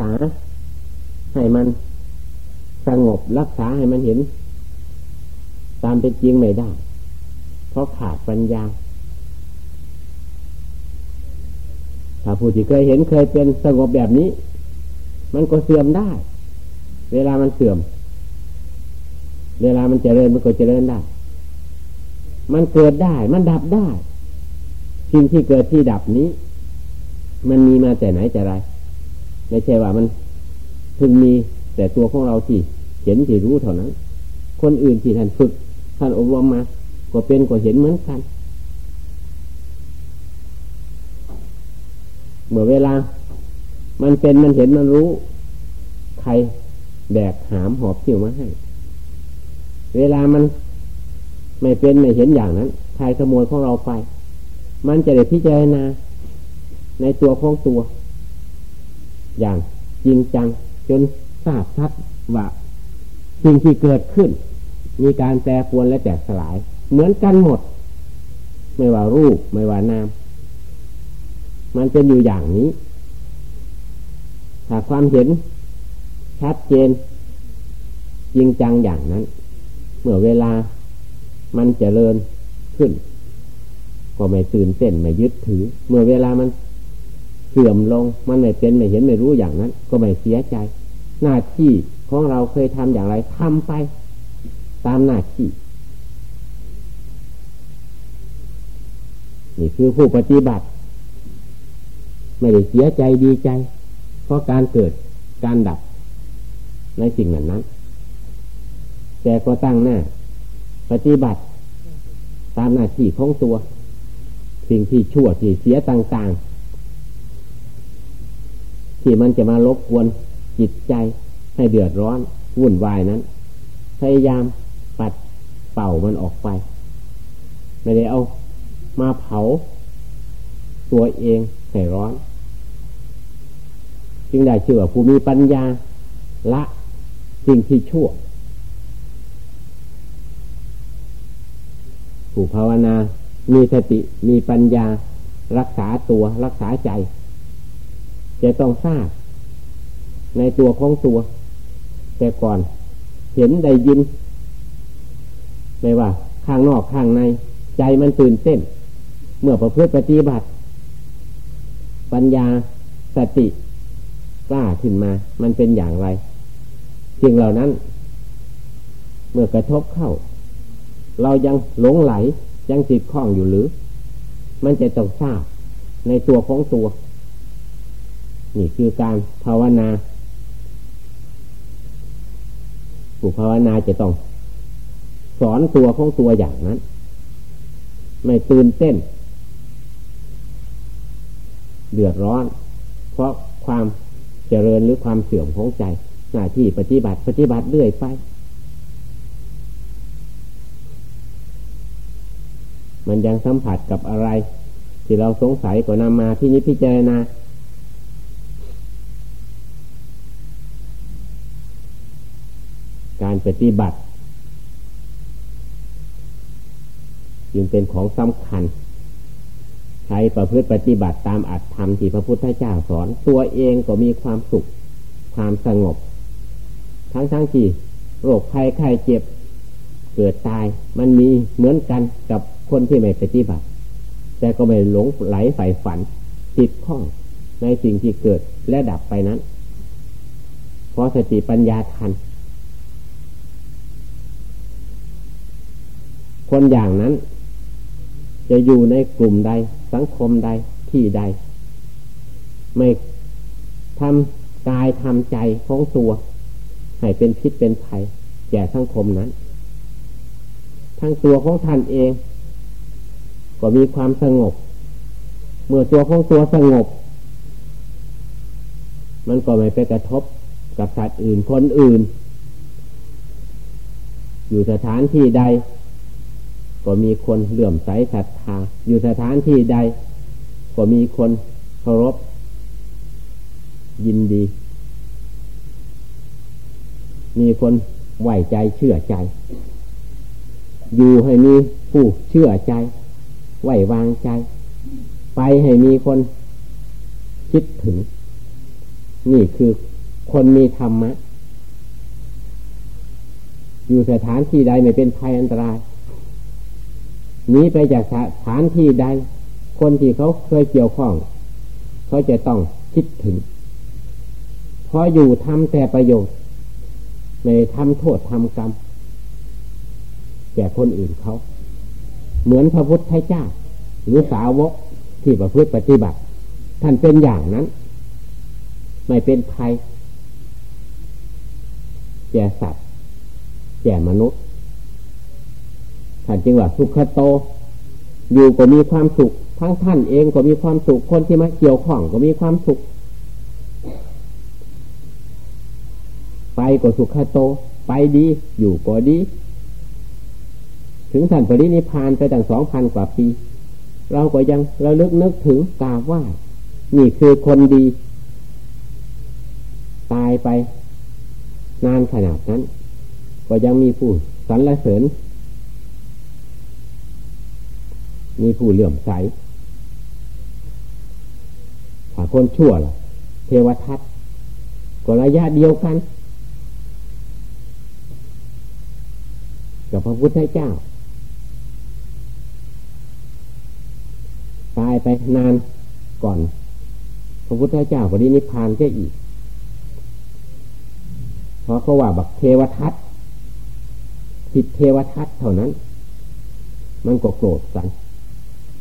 ษา ให้มันสงบรักษาให้มันเห็น ตามเป็นจริงไม่ได้ เพราะขาดปัญญา ถ้าผู้ที่เคยเห็นเคยเป็นสงบแบบนี้ มันก็เสื่อมได้ เวลามันเสื่อม เวลามันเจริญมันก็เจริญได้ มันเกิดได้ มันดับได้สิ่งที่เกิดที่ดับนี้ มันมีมาแต่ไหนแต่ไร ไม่ใช่ว่ามันเพิ่งมีแต่ตัวของเราที่เห็นที่รู้เท่านั้น คนอื่นที่ท่านฝึก ท่านอบรมมา ก็เป็นก็เห็นเหมือนกัน เมื่อเวลา มันเป็นมันเห็นมันรู้ ใครแบกหามหอบผิวมาให้ เวลามันไม่เป็นไม่เห็นอย่างนั้นใครขโมยของเราไป มันจะได้พิจารณาในตัวของตัว อย่างจริงจังจนทราบชัดว่าสิ่งที่เกิดขึ้น มีการแปรปวนและแตกสลาย เหมือนกันหมด ไม่ว่ารูปไม่ว่านาม มันเป็นอยู่อย่างนี้ถ้าความเห็นชัดเจน จริงจังอย่างนั้น เมื่อเวลามันจเจริญขึ้น ก็ไม่ตื่นเต้นไม่ยึดถือ เมื่อเวลามัน เสื่อมลงมันไม่เป็นไม่เห็นไม่รู้อย่างนั้น ก็ไม่เสียใจ หน้าที่ของเราเคยทำอย่างไรทำไป ตามหน้าที่นี่คือผู้ปฏิบัติ ไม่ได้เสียใจดีใจ เพราะการเกิดการดับในสิ่งนั้นนั้นแต่ก็ตั้งหน้า ปฏิบัติตามหน้าที่ของตัว สิ่งที่ชั่วที่เสียต่าง ๆ ที่มันจะมาลบกวนจิตใจให้เดือดร้อนวุ่นวายนั้น พยายามปัดเป่ามันออกไป ไม่ได้เอา มาเผา ตัวเองให้ร้อน จึงได้ชื่อว่าผู้มีปัญญา ละสิ่งที่ชั่ว ผู้ภาวนา มีสติมีปัญญา รักษาตัวรักษาใจ จะต้องทราบในตัวของตัว แต่ก่อนเห็นได้ยิน ไม่ว่า ข้างนอกข้างใน ใจมันตื่นเต้น เมื่อประพฤติปฏิบัติ ปัญญาสติกล้าขึ้นมา มันเป็นอย่างไรสิ่งเหล่านั้น เมื่อกระทบเข้า เรายังหลงไหลยังติดข้องอยู่หรือ มันจะต้องทราบในตัวของตัว นี่คือการภาวนาผู้ภาวนาจะต้อง สอนตัวของตัวอย่างนั้น ไม่ตื่นเต้น เดือดร้อน เพราะความเจริญหรือความเสื่อมของใจ หน้าที่ปฏิบัติปฏิบัติเรื่อยไป มันยังสัมผัสกับอะไร ที่เราสงสัยก็นำมาที่นี้พิจารณา การปฏิบัติ จึงเป็นของสำคัญใช้ประพฤติปฏิบัติตามอัตธรรมที่พระพุทธเจ้าสอน ตัวเองก็มีความสุข ความสงบ ทั้งทั้งที่โรคภัยไข้เจ็บ เกิดตาย มันมีเหมือนกันกับคนที่ไม่ปฏิบัติ แต่ก็ไม่หลงไหลใฝ่ฝันติดข้องในสิ่งที่เกิดและดับไปนั้น เพราะสติปัญญาทัน คนอย่างนั้น จะอยู่ในกลุ่มใด สังคมใดที่ใด ไม่ทำกายทำใจของตัว ให้เป็นพิษเป็นภัยแก่สังคมนั้น ทั้งตัวของท่านเอง ก็มีความสงบ เมื่อตัวของตัวสงบ มันก็ไม่ไปกระทบกับสัตว์อื่นคนอื่น อยู่สถานที่ใด ก็มีคนเหลื่อมใสศรัทธาอยู่สถานที่ใด ก็มีคนเคารพ ยินดี มีคนไหวใจเชื่อใจ อยู่ให้มีผู้เชื่อใจ ไหววางใจ ไปให้มีคนคิดถึง นี่คือคนมีธรรมะ อยู่สถานที่ใดไม่เป็นภัยอันตราย หนีไปจากสถานที่ใด คนที่เขาเคยเกี่ยวข้อง เขาจะต้องคิดถึงพออยู่ทำแต่ประโยชน์ในทำโทษทำกรรมแก่คนอื่นเขา เหมือนพระพุทธเจ้า หรือสาวกที่ประพฤติปฏิบัติ ท่านเป็นอย่างนั้น ไม่เป็นภัยแก่สัตว์แก่มนุษย์ ท่านจึงว่าสุขโต อยู่ก็มีความสุข ทั้งท่านเองก็มีความสุข คนที่มาเกี่ยวข้องก็มีความสุข ไปก็สุขโต ไปดี อยู่ก็ดี ถึงท่านปรินิพานไปตั้งสองพันกว่าปี เราก็ยังระลึกนึกถึงกาว่า นี่คือคนดี ตายไป นานขนาดนั้น ก็ยังมีผู้สรรเสริญ มีผู้เหลื่อมใสถ้าคนชั่วล่ะ เทวทัตก็ระยะเดียวกันกับพระพุทธเจ้า ตายไปนานก่อน พระพุทธเจ้าปรินิพพานแค่อีกเพราะเขาว่าบักเทวทัตผิดเทวทัตเท่านั้น มันก็โกรธกัน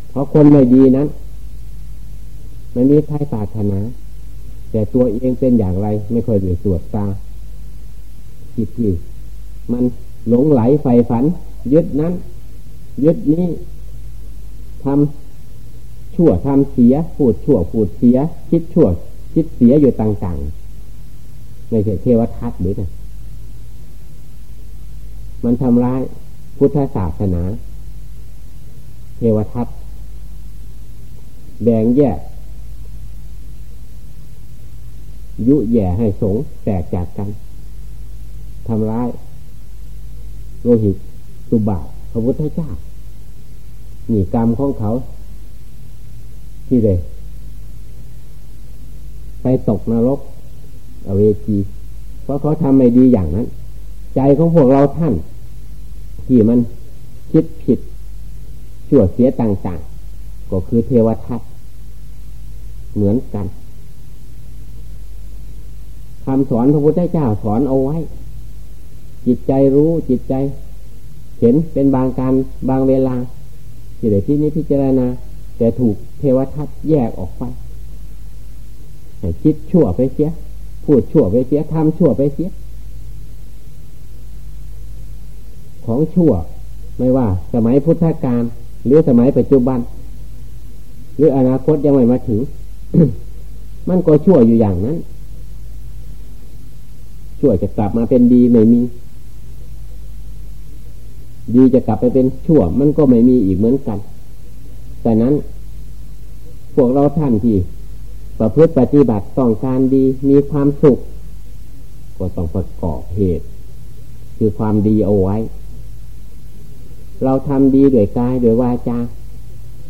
เพราะคนไม่ดีนั้นมันมีใครปรารถนา แต่ตัวเองเป็นอย่างไร ไม่เคยได้สวดตาจิตที่มันหลงไหลใฝ่ฝัน ยึดนั้น ยึดนี้ทำชั่วทำเสีย พูดชั่วพูดเสีย คิดชั่ว คิดเสียอยู่ต่างๆไม่ใช่เทวทัตหรือไงมันทำร้ายพุทธศาสนา เทวทัต แบ่งแยก ยุแย่ให้สงแตกจากกันทำร้าย โลหิตสุบาทพระพุทธเจ้านี่กรรมของเขา ที่เลยไปตกนรกอเวจีเพราะเขาทำไม่ดีอย่างนั้น ใจของพวกเราท่าน ที่มันคิดผิดชั่วเสียต่างๆ ก็คือเทวทัต เหมือนกันคำสอนพระพุทธเจ้าสอนเอาไว้ จิตใจรู้จิตใจ เห็นเป็นบางการบางเวลาที่ได้ที่นี้พิจารณา แต่ถูกเทวทัตแยกออกไปคิดชั่วไปเสีย พูดชั่วไปเสียทำชั่วไปเสีย ของชั่วไม่ว่า สมัยพุทธกาลหรือสมัยปัจจุบัน หรืออนาคตยังไม่มาถึง มันก็ชั่วอยู่อย่างนั้น ชั่วจะกลับมาเป็นดีไม่มี ดีจะกลับไปเป็นชั่ว มันก็ไม่มีอีกเหมือนกัน แต่นั้น พวกเราท่านที่ประพฤติปฏิบัติต้องการดีมีความสุข ก็ต้องประกอบเหตุ คือความดีเอาไว้ เราทำดีด้วยกายด้วยวาจา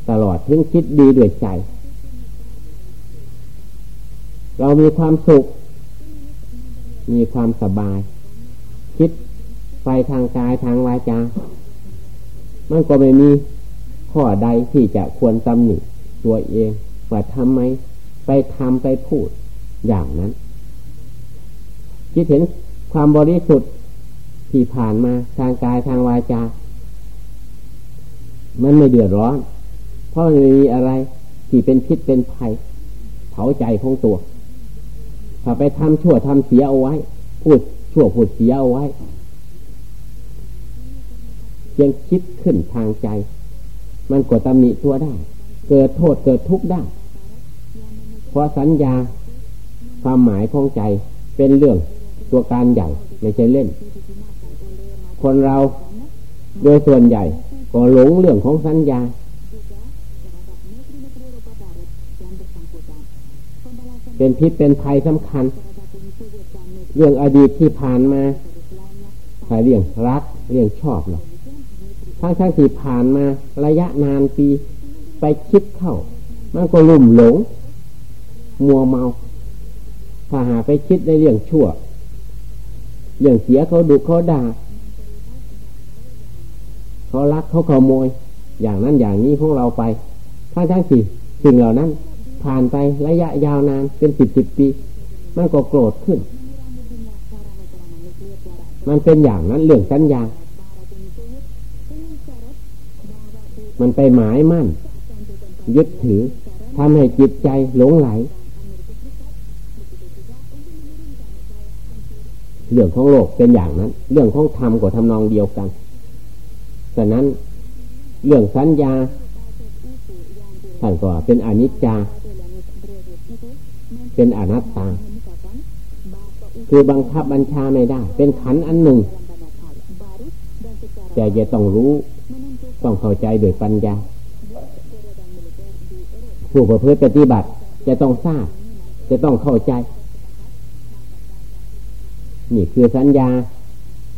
ตลอดถึงคิดดีด้วยใจ เรามีความสุข มีความสบาย คิดไปทางกายทางวาจา มันก็ไม่มีข้อใดที่จะควรตำหนิตัวเองว่าทำไม ไปทำไปพูดอย่างนั้น คิดเห็นความบริสุทธิ์ที่ผ่านมาทางกายทางวาจา มันไม่เดือดร้อน เพราะไม่มีอะไรที่เป็นพิษเป็นภัย เผาใจของตัว ถ้าไปทำชั่วทำเสียเอาไว้ พูดชั่วพูดเสียเอาไว้ยังคิดขึ้นทางใจ มันกดตำหนิตัวได้ เกิดโทษเกิดทุกข์ได้ เพราะสัญญาความหมายของใจเป็นเรื่องตัวการใหญ่ไม่ใช่เล่น คนเราโดยส่วนใหญ่ก็หลงเรื่องของสัญญา เป็นพิษเป็นภัยสำคัญ เรื่องอดีตที่ผ่านมาใครเรื่องรักเรื่องชอบหรอกทั้งทั้งที่ผ่านมาระยะนานปีไปคิดเข้า มันก็ลุ่มหลง มัวเมา ถ้าหาไปคิดในเรื่องชั่ว เรื่องเสียเขาดุเขาด่าเขารักเขาขโมย อย่างนั้นอย่างนี้ของเราไป ถ้าทั้งสี่สิ่งเหล่านั้น ผ่านไประยะยาวนานเป็นสิบสิบปี มันก็โกรธขึ้น มันเป็นอย่างนั้นเรื่องสัญญา มันไปหมายมั่น ยึดถือทำให้จิตใจหลงไหล เรื่องของโลกเป็นอย่างนั้น เรื่องของธรรมก็ทำนองเดียวกันฉะนั้นเรื่องสัญญาท่านก็เป็นอนิจจา เป็นอนัตตา คือบังคับบัญชาไม่ได้ เป็นขันอันหนึ่ง แต่จะต้องรู้ ต้องเข้าใจโดยปัญญา ผู้ประพฤติปฏิบัติ จะต้องทราบ จะต้องเข้าใจ นี่คือสัญญา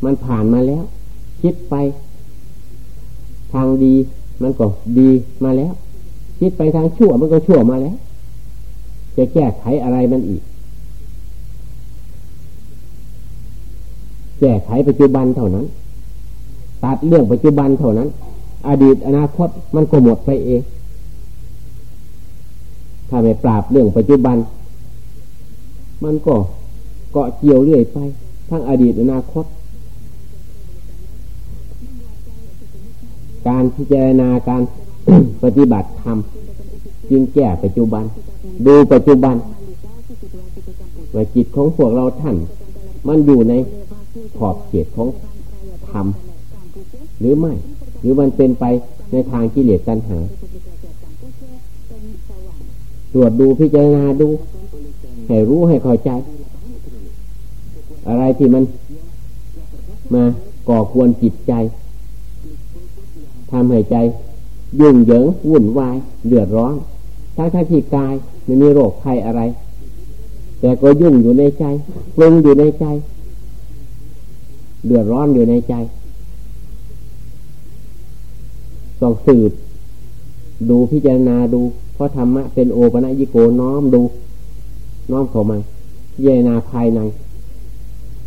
มันผ่านมาแล้ว คิดไป ทางดี มันก็ดีมาแล้ว คิดไปทางชั่วมันก็ชั่วมาแล้ว จะแก้ไขอะไรมันอีก แก้ไขปัจจุบันเท่านั้น ตัดเรื่องปัจจุบันเท่านั้น อดีตอนาคตมันก็หมดไปเอง ถ้าไม่ปราบเรื่องปัจจุบัน มันก็เกาะเกี่ยวเรื่อยไป ทั้งอดีตอนาคต การพิจารณาการปฏิบัติธรรมจึงแก้ปัจจุบัน ดูปัจจุบันว่าจิตของพวกเราท่าน มันอยู่ในขอบเขตของธรรมหรือไม่ หรือมันเป็นไปในทางกิเลสตัณหา ตรวจดูพิจารณาดู ให้รู้ให้เข้าใจ อะไรที่มัน มาก่อควรจิตใจทำให้ใจ ยุ่งเหยิงวุ่นวายเดือดร้อนทั้งทั้งที่กาย ไม่มีโรคภัยอะไร แต่ก็ยุ่งอยู่ในใจปรุงอยู่ในใจ เดือดร้อนอยู่ในใจต้องสืบ ดูพิจารณาดู เพราะธรรมะเป็นโอปะยิโกน้อมดู น้อมเข้ามาพิจารณาภายใน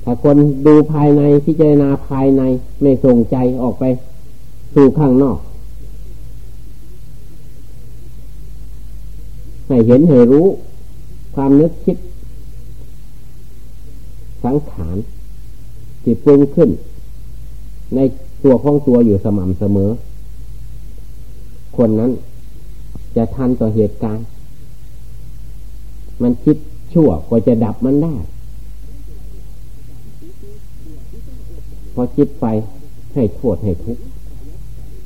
ถ้าคนดูภายในพิจารณาภายใน ไม่ส่งใจออกไป สู่ข้างนอก ให้เห็นให้รู้ ความนึกคิด สังขารจิตปรุงขึ้น ในตัวของตัวอยู่สม่ำเสมอ คนนั้นจะทันต่อเหตุการณ์ มันคิดชั่วก็จะดับมันได้ พอคิดไปให้โทษให้ทุกข์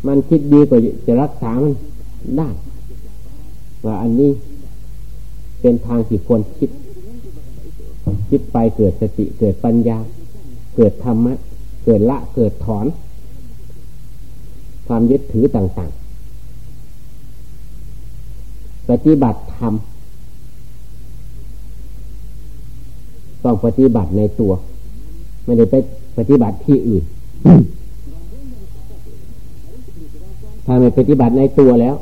มันคิดดีก็จะรักษามันได้ ว่าอันนี้เป็นทางที่ควรคิด คิดไปเกิดสติเกิดปัญญา เกิดธรรมะ เกิดละเกิดถอน ความยึดถือต่างๆ ปฏิบัติธรรมต้องปฏิบัติในตัว ไม่ได้ไปปฏิบัติที่อื่น ถ้าไม่ปฏิบัติในตัวแล้ว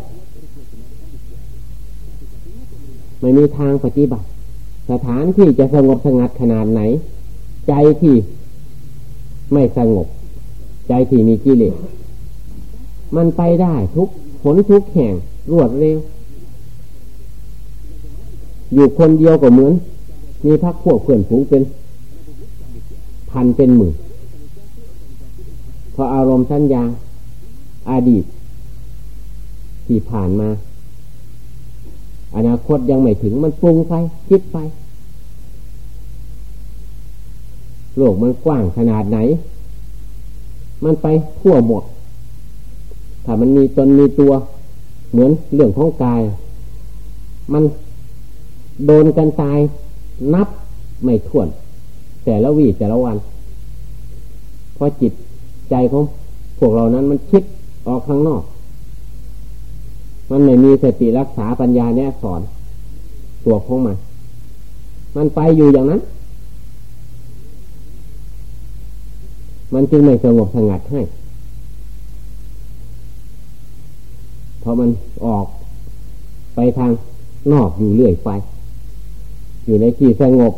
ไม่มีทางปฏิบัติ สถานที่จะสงบสงัดขนาดไหน ใจที่ไม่สงบ ใจที่มีกิเลสมันไปได้ทุกผลทุกแห่งรวดเร็ว อยู่คนเดียวก็เหมือน มีพักพวกเพื่อนฝูงเป็น พันเป็นหมื่นพออารมณ์สัญญาอาดีตที่ผ่านมา อนาคตยังไม่ถึงมันปรุงไปคิดไป โลกมันกว้างขนาดไหน มันไปทั่วหมด ถ้ามันมีตนมีตัว เหมือนเรื่องของกาย มันโดนกันตายนับไม่ถ้วน แต่ละวีแต่ละวัน เพราะจิตใจของพวกเรานั้นมันคิดออกข้างนอก มันไม่มีสติรักษาปัญญาแน่สอนตัวของมัน มันไปอยู่อย่างนั้น มันจึงไม่สงบสงัดให้พอมันออกไปทางนอกอยู่เรื่อยไป อยู่ในที่สงบ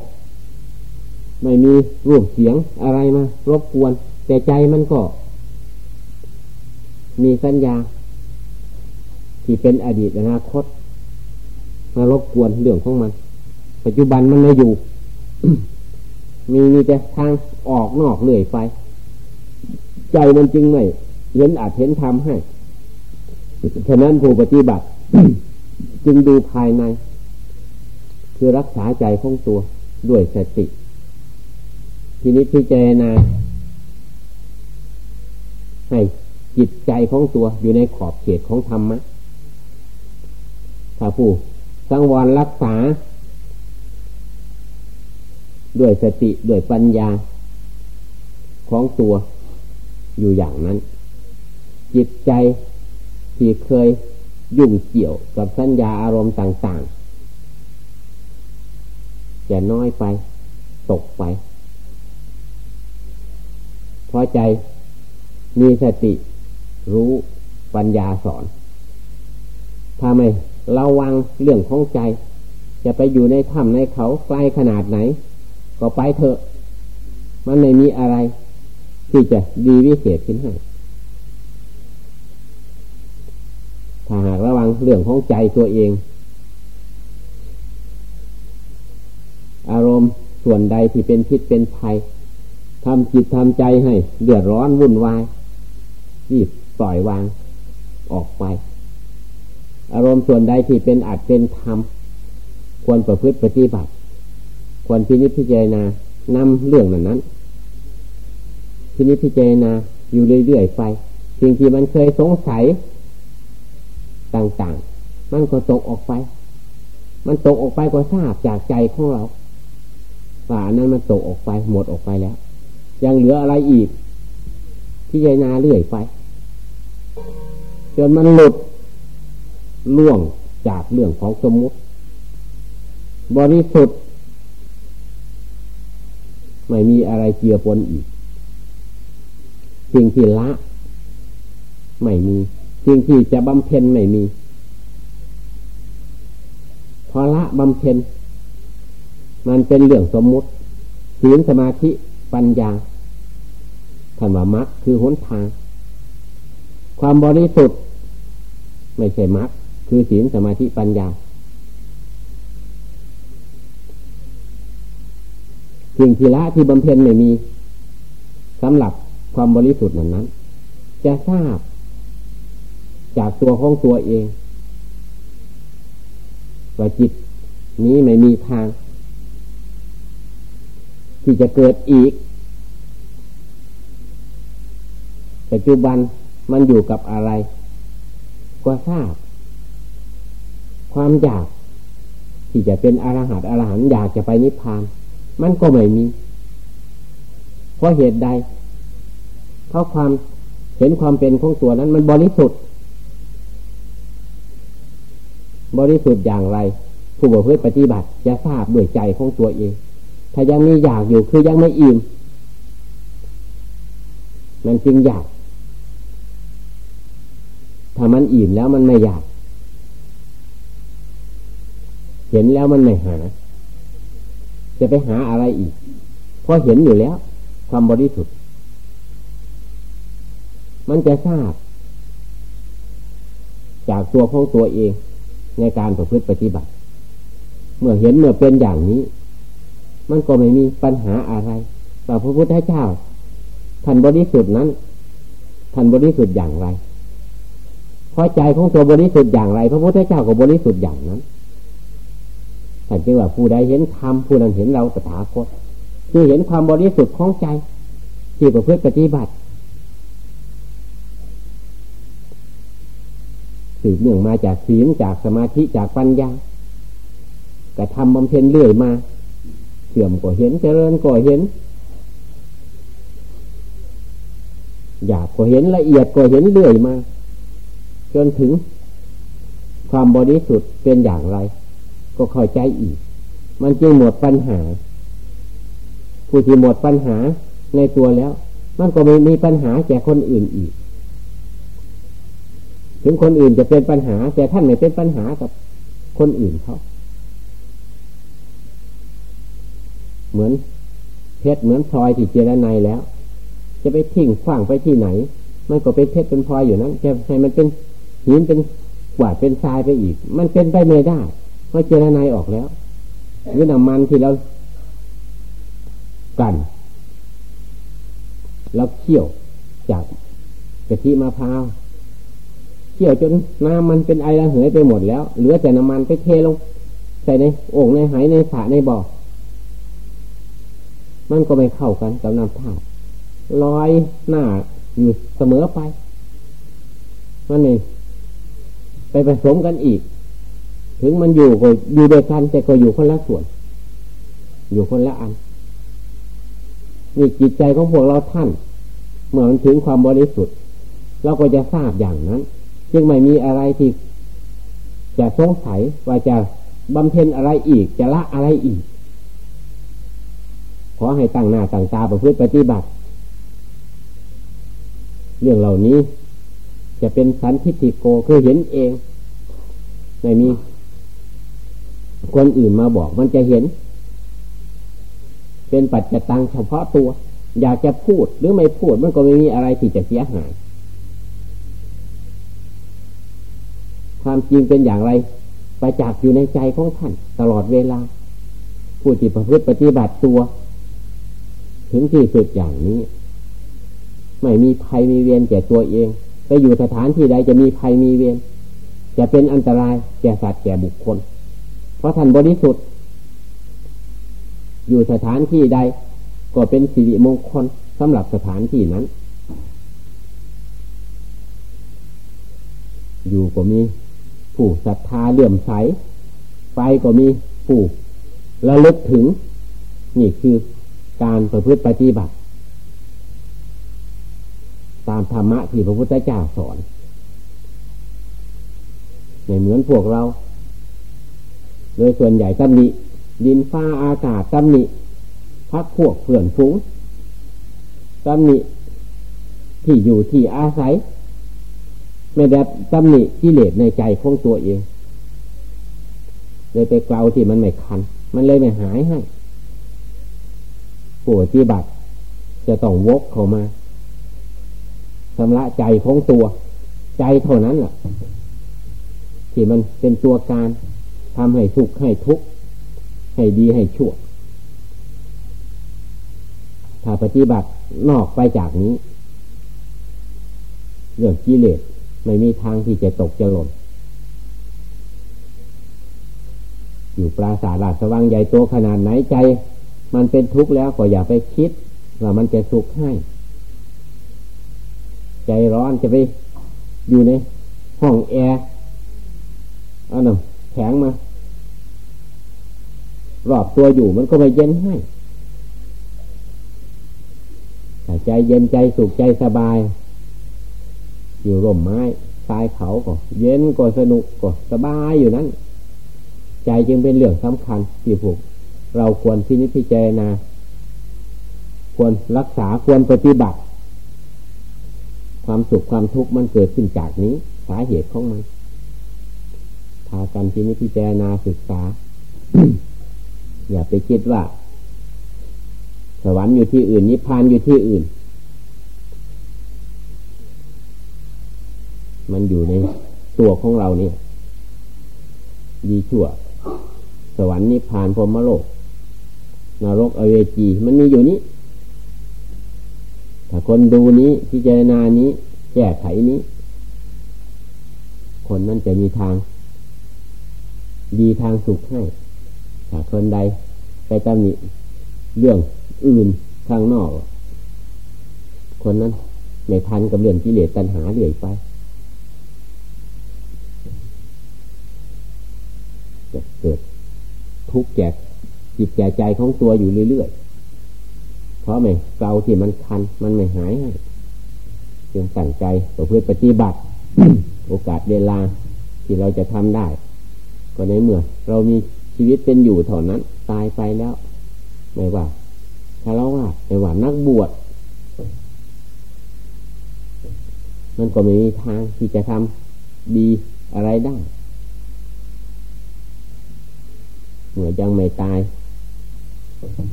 ไม่มีรูปเสียงอะไรมารบกวน แต่ใจมันก็ มีสัญญา ที่เป็นอดีตอนาคตมารบกวนเรื่องของมัน ปัจจุบันมันไม่อยู่ มีมีแต่ทางออกนอกเลื่อยไป ใจมันจึงไม่เห็นอาจเห็นทำให้ฉะนั้นผู้ปฏิบัติ จึงดูภายใน คือรักษาใจของตัวด้วยสติ ทีนี้พิจารณาให้จิตใจของตัวอยู่ในขอบเขตของธรรมะ ถ้าผู้สังวรรักษา ด้วยสติด้วยปัญญา ของตัวอยู่อย่างนั้น จิตใจที่เคยยุ่งเกี่ยวกับสัญญาอารมณ์ต่าง ๆ จะน้อยไป ตกไปพอใจมีสติรู้ปัญญาสอน ถ้าไม่ ระวังเรื่องของใจ จะไปอยู่ในถ้ำในเขาไกลขนาดไหน ก็ไปเถอะ มันไม่มีอะไร ที่จะดีวิเศษขึ้นให้ถ้าหากระวังเรื่องของใจตัวเอง อารมณ์ส่วนใดที่เป็นพิษเป็นภัยทำจิตทำใจให้ เดือดร้อนวุ่นวายรีบปล่อยวางออกไป อารมณ์ส่วนใดที่เป็นอาจเป็นธรรมควรประพฤติปฏิบัติ ควรพินิจพิจารณานำเรื่องนั้นนั้นพินิจพิจารณาอยู่เรื่อยๆไปสิ่งที่มันเคยสงสัยต่างๆ มันก็ตกออกไป มันตกออกไปก็ทราบจากใจของเราว่านั้นมันตกออกไปหมดออกไปแล้ว ยังเหลืออะไรอีก ที่ยายนาเรื่อยไป จนมันหลุด ล่วงจากเรื่องของสมมติ บริสุทธิ์ ไม่มีอะไรเกี่ยวปนอีก สิ่งที่ละ ไม่มี สิ่งที่จะบำเพ็ญไม่มีพอละบำเพ็ญ มันเป็นเรื่องสมมุติศีลสมาธิปัญญาธรรมมรรคคือหนทาง ความบริสุทธิ์ ไม่ใช่มรรค คือศีลสมาธิปัญญาสิ่งที่ละที่บำเพ็ญไม่มีสำหรับความบริสุทธิ์นั้นนั้น จะทราบ จากตัวของตัวเอง ว่าจิตนี้ไม่มีทาง ที่จะเกิดอีก ปัจจุบันมันอยู่กับอะไร ก็ทราบ ความอยาก ที่จะเป็นอรหัตอรหันอยากจะไปนิพพาน มันก็ไม่มี เพราะเหตุใด เพราะความเห็นความเป็นของตัวนั้นมันบริสุทธิ์ บริสุทธิ์อย่างไร ผู้ประพฤติปฏิบัติจะทราบด้วยใจของตัวเอง ถ้ายังมีอยากอยู่คือยังไม่อิ่มมันจึงอยาก ถ้ามันอิ่มแล้วมันไม่อยาก เห็นแล้วมันไม่หา จะไปหาอะไรอีก เพราะเห็นอยู่แล้ว ความบริสุทธิ์ มันจะทราบ จากตัวของตัวเองในการประพฤติปฏิบัติ เมื่อเห็นเมื่อเป็นอย่างนี้ มันก็ไม่มีปัญหาอะไรแต่พระพุทธเจ้าท่านบริสุทธิ์นั้นท่านบริสุทธิ์อย่างไรพอใจของตัวบริสุทธิ์อย่างไร พระพุทธเจ้าก็บริสุทธิ์อย่างนั้น ท่านจึงว่าผู้ใดเห็นธรรมผู้นั้นเห็นเราตถาคตคือเห็นความบริสุทธิ์ของใจ ที่ประพฤติปฏิบัติสืบเนื่องมาจากศีลจากสมาธิจากปัญญากระทำบำเพ็ญเรื่อยมาเสื่อมก็เห็นเจริญก็เห็นอยากก็เห็นละเอียดก็เห็นเรื่อยมา จนถึงความบริสุทธิ์เป็นอย่างไร ก็เข้าใจอีก มันจึงหมดปัญหา ผู้ที่หมดปัญหาในตัวแล้ว มันก็ไม่มีปัญหาแก่คนอื่นอีก ถึงคนอื่นจะเป็นปัญหา แต่ท่านไม่เป็นปัญหากับคนอื่นเขาเหมือนเพชรเหมือนพลอยที่เจรไนแล้ว จะไปทิ้งขว้างไปที่ไหน มันก็เป็นเพชรเป็นพลอยอยู่นั้นจะให้มันเป็นหินเป็นกวาดเป็นทรายไปอีก มันเป็นไปไม่ได้ พราะเจรไนออกแล้วหรือน้ำมันที่เรากันเราเคี่ยวจากกะทิมะพร้าวเคี่ยวจนน้ำมันเป็นไอระเหยไปหมดแล้ว เหลือแต่น้ำมันไปเทลงใส่ในโอ่งในหายในสระในบ่อมันก็ไม่เข้ากันกับน้ำท่าลอยหน้าอยู่เสมอไป มันเองไปผสมกันอีก ถึงมันอยู่ก็อยู่เดียวกันแต่ก็อยู่คนละส่วน อยู่คนละอันนี่จิตใจของพวกเราท่าน เมื่อมันถึงความบริสุทธิ์เราก็จะทราบอย่างนั้น จึงไม่มีอะไรที่จะสงสัยว่าจะบำเพ็ญอะไรอีก จะละอะไรอีก ขอให้ตั้งหน้าตั้งตาประพฤติปฏิบัติ เรื่องเหล่านี้จะเป็นสันทิฏฐิโกคือเห็นเอง ไม่มี คนอื่นมาบอกมันจะเห็น เป็นปัจจตังเฉพาะตัว อยากจะพูดหรือไม่พูดมันก็ไม่มีอะไรที่จะเสียหาย ความจริงเป็นอย่างไรไปจากอยู่ในใจของท่าน ตลอดเวลา ผู้ที่ประพฤติปฏิบัติตัว ถึงที่สุดอย่างนี้ ไม่มีภัยมีเวียนแก่ตัวเองไปอยู่สถานที่ใดจะมีภัยมีเวียนจะเป็นอันตรายแก่สัตว์แก่บุคคล เพราะท่านบริสุทธิ์ อยู่สถานที่ใด ก็เป็นสิริมงคลสำหรับสถานที่นั้น อยู่ก็มีผู้ศรัทธาเลื่อมใส ไปก็มีผู้ระลึกถึง นี่คือการประพฤติปฏิบัติ ตามธรรมะที่พระพุทธเจ้าสอนไม่เหมือนพวกเรา โดยส่วนใหญ่ตำหนิดินฟ้าอากาศตำหนิพักพวกเพื่อนฝูงตำหนิที่อยู่ที่อาศัย ไม่ได้ตำหนิกิเลสในใจของตัวเองเลยไปเกลาที่มันไม่คัน มันเลยไม่หายให้ปวดที่บัตรจะต้องวกเข้ามาชำระใจของตัว ใจเท่านั้นแหละที่มันเป็นตัวการ ทำให้สุขให้ทุกข์ให้ดีให้ชั่ว ถ้าปฏิบัตินอกไปจากนี้ เรื่องกิเลสไม่มีทางที่จะตกจะหล่นอยู่ปราสาทราชวังใหญ่โตขนาดไหนใจ มันเป็นทุกข์แล้วก็อย่าไปคิด ว่ามันจะสุขให้ ใจร้อนจะไปอยู่ในห้องแอร์เอาหนึ่งแข็งมา รอบตัวอยู่มันก็ไม่เย็นให้ใจเย็นใจสุขใจสบาย อยู่ร่มไม้ชายเขาก็ เย็นก็สนุกก็สบายอยู่นั้น ใจจึงเป็นเรื่องสำคัญที่พวกเราควรพินิจพิจารณาควรรักษาควรปฏิบัติ ความสุขความทุกข์มันเกิดขึ้นจากนี้ สาเหตุของมันพากันพินิจพิจารณาศึกษา อย่าไปคิดว่า สวรรค์อยู่ที่อื่น นิพพานอยู่ที่อื่น มันอยู่ในตัวของเราเนี่ยดีชั่ว สวรรค์นิพพานพรมโลกนรกอเวจีมันมีอยู่นี้ถ้าคนดูนี้พิจารณานี้แก้ไขนี้ คนนั้นจะมีทาง ดีทางสุขให้ คนใดไปตำหนิเรื่องอื่นข้างนอก คนนั้นไม่ทันกับเรื่องกิเลสตัณหาเรื่อยไปจะเกิดทุกข์แก่จิตแก่ใจของตัวอยู่เรื่อยๆ เพราะไม่เกาที่มันคัน มันไม่หายให้ยังตั้งใจต่อเพื่อปฏิบัติ โอกาสเวลาที่เราจะทำได้ ก็ในเมื่อเรามี ชีวิตเป็นอยู่เท่านั้น ตายไปแล้ว ไม่ว่าคารวะไม่ว่านักบวชมันก็ไม่มีทางที่จะทำดีอะไรได้เมื่อยังไม่ตาย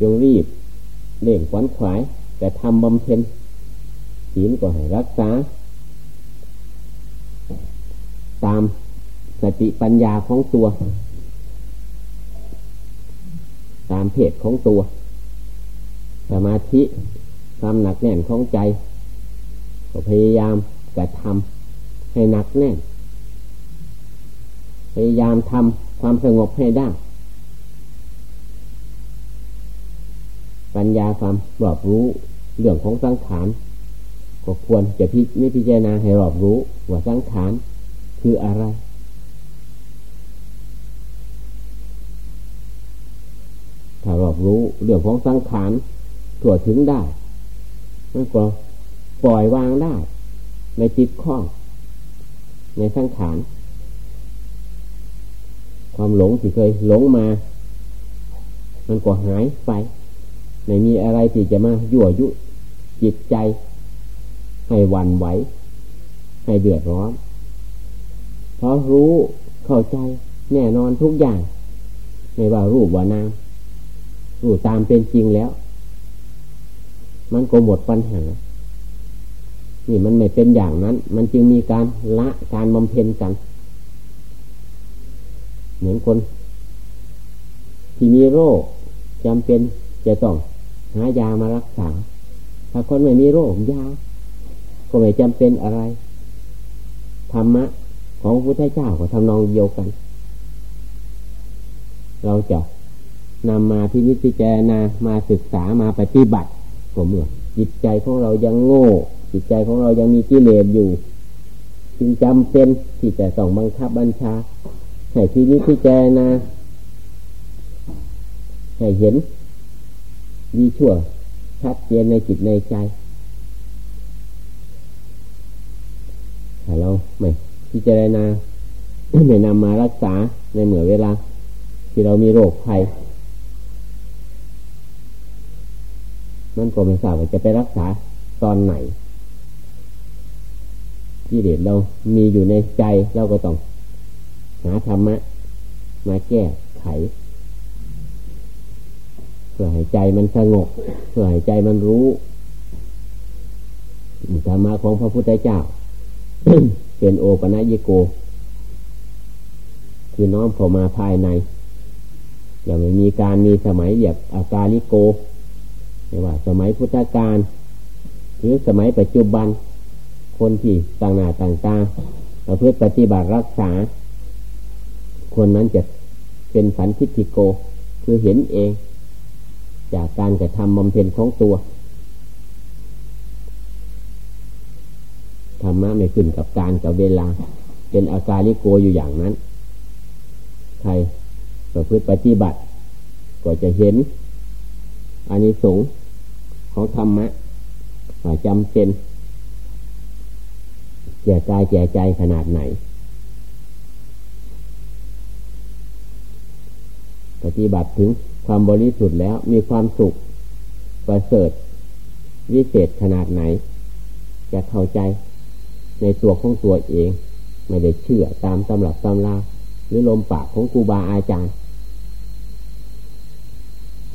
จงรีบเล่งขวัญขวาย แต่ทำบำเพ็ญศีลก็ให้รักษา ตามสติปัญญาของตัว ตามเพศของตัว สมาธิความหนักแน่นของใจ ก็พยายามกระทำให้หนักแน่น พยายามทำความสงบให้ได้ ปัญญาความรอบรู้เรื่องของสังขารก็ควรจะพิจิพิจารณาให้รอบรู้ว่าสังขารคืออะไร ถ้า รู้เรื่องของสังขารตรวถึงได้มันก็ปล่อยวางได้ไม่ติดข้อง ในสังขารความหลงที่เคยหลงมา มันก็หายไปไม่มีอะไรที่จะมายั่วยุ จิตใจ ให้วันไหว ให้เดือดร้อน เพราะรู้เข้าใจแน่นอนทุกอย่าง ไม่ว่ารูปว่านาม รู้ตามเป็นจริงแล้ว มันก็หมดปัญหา นี่มันไม่เป็นอย่างนั้น มันจึงมีการละการบำเพ็ญกัน เหมือนคน ที่มีโรคจำเป็นจะต้องหายามารักษา ถ้าคนไม่มีโรคยา ก็ไม่จำเป็นอะไร ธรรมะ ของพระพุทธเจ้าก็ทำนองเดียวกัน เราจะ นำมาที่นิจเจนามาศึกษามาปฏิบัติผมเมื่อจิตใจของเรายังโง่ จิตใจของเรายังมีกิเลสอยู่ จึงจำเป็นที่จะต้องบังคับบัญชาให้ที่นิจเจนาให้เห็นดีชั่วชัดเจนในจิตในใจถ้าเราไม่พิจารณาไม่นำมารักษาในเหมือเวลา ที่เรามีโรคภัย มันก็ไม่ทราบว่าจะไปรักษาตอนไหนที่เด็ดเรามีอยู่ในใจเราก็ต้อง หาธรรมะ มาแก้ไข เพื่อให้ใจมันสงบเพื่อให้ใจมันรู้ธรรมะของพระพุทธเจ้า เป็นโอปนัญิโก คือน้อมเข้ามาภายในอย่าไม่มีการมีสมัยแบบอากาลิโก ไม่ว่า สมัยพุทธกาลหรือสมัยปัจจุบัน คนที่ต่างหน้าต่างตาเพื่อปฏิบัติรักษา คนนั้นจะเป็นสันทิฏิโก คือเห็นเอง จากการกระทำบำเพ็ญของตัวธรรมะไม่ขึ้นกับการกับเวลา เป็นอาการลิโกอยู่อย่างนั้น ใครประพฤติปฏิบัติ ก็จะเห็น อานิสงส์ของธรรมะว่าจำเป็นแก่กายแก่ใจขนาดไหน ปฏิบัติถึงความบริสุทธิ์แล้วมีความสุข ประเสริฐ วิเศษขนาดไหน จะเข้าใจในตัวของตัวเอง ไม่ได้เชื่อตามตำรับตำราหรือลมปากของครูบาอาจารย์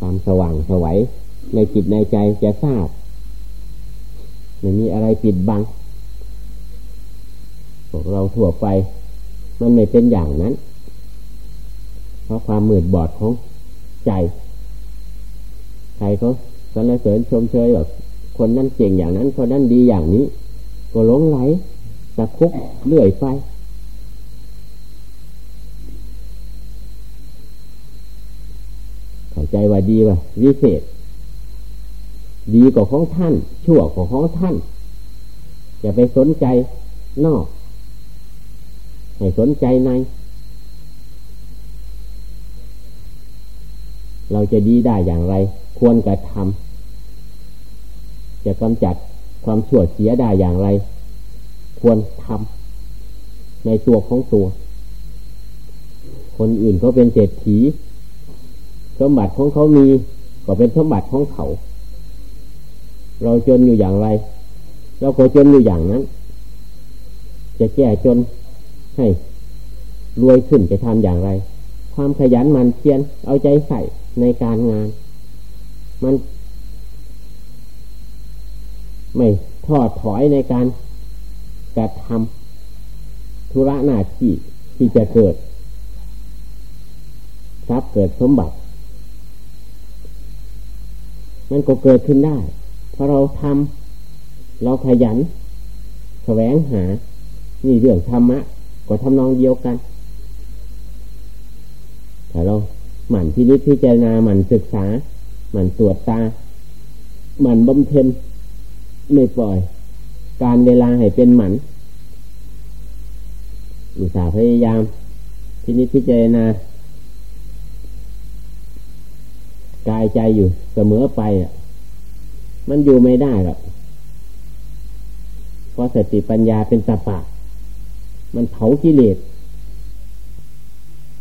ความสว่างสวัยในจิตในใจจะทราบไม่มีอะไรปิดบังพวกเราทั่วไป มันไม่เป็นอย่างนั้น เพราะความมืดบอดของใจใครเขาสรรเสริญชมเชยแบบคนนั้นเก่งอย่างนั้น คนนั้นดีอย่างนี้ ก็หลงไหลตะคุกเลื่อยไฟเข้า ใจว่าดีว่าวิเศษ ดีกว่าของท่าน ชั่วกว่าของท่าน อย่าไปสนใจนอก ให้สนใจใน เราจะดีได้อย่างไร ควรกระทำจะกำจัดความชั่วเสียได้อย่างไร ควรทำในตัวของตัว คนอื่นเขาเป็นเศรษฐี สมบัติของเขามี ก็เป็นสมบัติของเขา เราจนอยู่อย่างไร เราก็จนอยู่อย่างนั้น จะแก้จนให้รวยขึ้นจะทำอย่างไร ความขยันหมั่นเพียรเอาใจใส่ในการงาน มัน ไม่ทอดถอยในการกระทำธุระหน้าที่ที่จะเกิดทรัพย์เกิดสมบัติ มันก็เกิดขึ้นได้ เพราะเราทำเราขยันแสวงหา นี่เรื่องธรรมะก็ทำนองเดียวกันแต่เราหมั่นพินิจพิจารณาหมั่นศึกษา หมั่นตรวจตา หมั่นบำเพ็ญไม่ปล่อย การเวลาให้เป็นหมันอุตสาห์พยายามพินิจพิจารณา กายใจอยู่เสมอไปอะ มันอยู่ไม่ได้หรอกเพราะสติปัญญาเป็นตาปะ มันเผากิเลส